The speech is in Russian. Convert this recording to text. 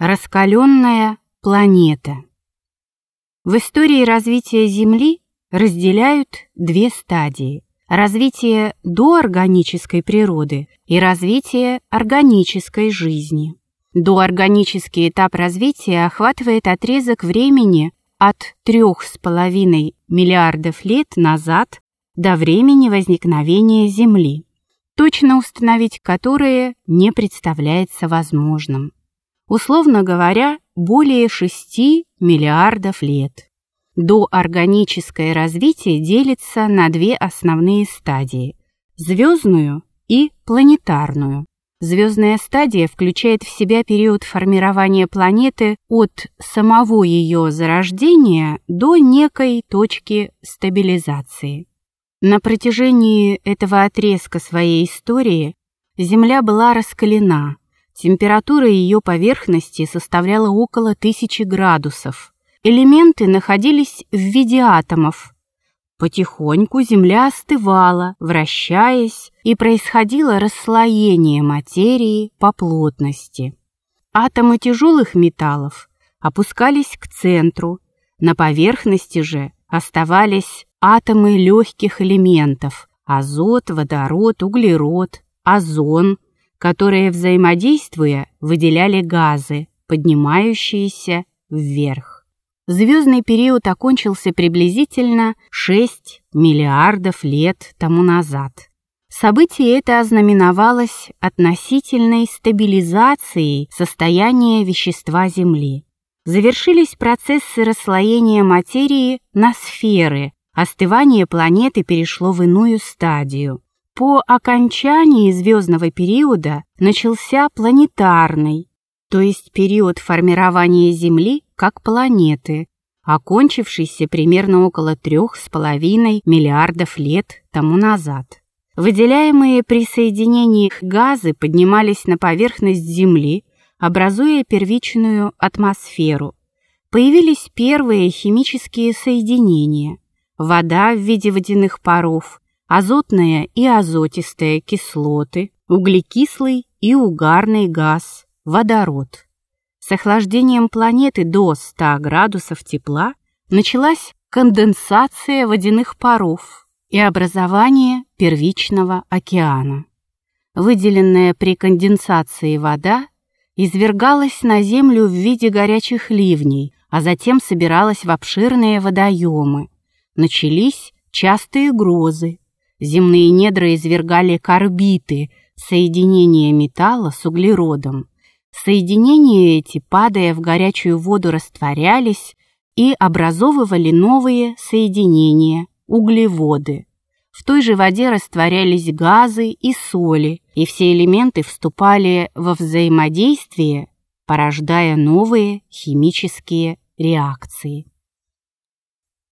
Раскаленная планета. В истории развития Земли разделяют две стадии. Развитие доорганической природы и развитие органической жизни. Доорганический этап развития охватывает отрезок времени от 3,5 миллиардов лет назад до времени возникновения Земли, точно установить которые не представляется возможным условно говоря, более 6 миллиардов лет. Доорганическое развитие делится на две основные стадии – звездную и планетарную. Звездная стадия включает в себя период формирования планеты от самого ее зарождения до некой точки стабилизации. На протяжении этого отрезка своей истории Земля была раскалена, Температура ее поверхности составляла около тысячи градусов. Элементы находились в виде атомов. Потихоньку Земля остывала, вращаясь, и происходило расслоение материи по плотности. Атомы тяжелых металлов опускались к центру, на поверхности же оставались атомы легких элементов – азот, водород, углерод, озон – которые, взаимодействуя, выделяли газы, поднимающиеся вверх. Звездный период окончился приблизительно 6 миллиардов лет тому назад. Событие это ознаменовалось относительной стабилизацией состояния вещества Земли. Завершились процессы расслоения материи на сферы, остывание планеты перешло в иную стадию. По окончании звездного периода начался планетарный, то есть период формирования Земли как планеты, окончившийся примерно около трех с половиной миллиардов лет тому назад. Выделяемые при соединении газы поднимались на поверхность Земли, образуя первичную атмосферу. Появились первые химические соединения. Вода в виде водяных паров, азотная и азотистая кислоты, углекислый и угарный газ, водород. С охлаждением планеты до 100 градусов тепла началась конденсация водяных паров и образование первичного океана. Выделенная при конденсации вода извергалась на Землю в виде горячих ливней, а затем собиралась в обширные водоемы. Начались частые грозы, Земные недра извергали карбиты, соединения металла с углеродом. Соединения эти, падая в горячую воду, растворялись и образовывали новые соединения, углеводы. В той же воде растворялись газы и соли, и все элементы вступали во взаимодействие, порождая новые химические реакции.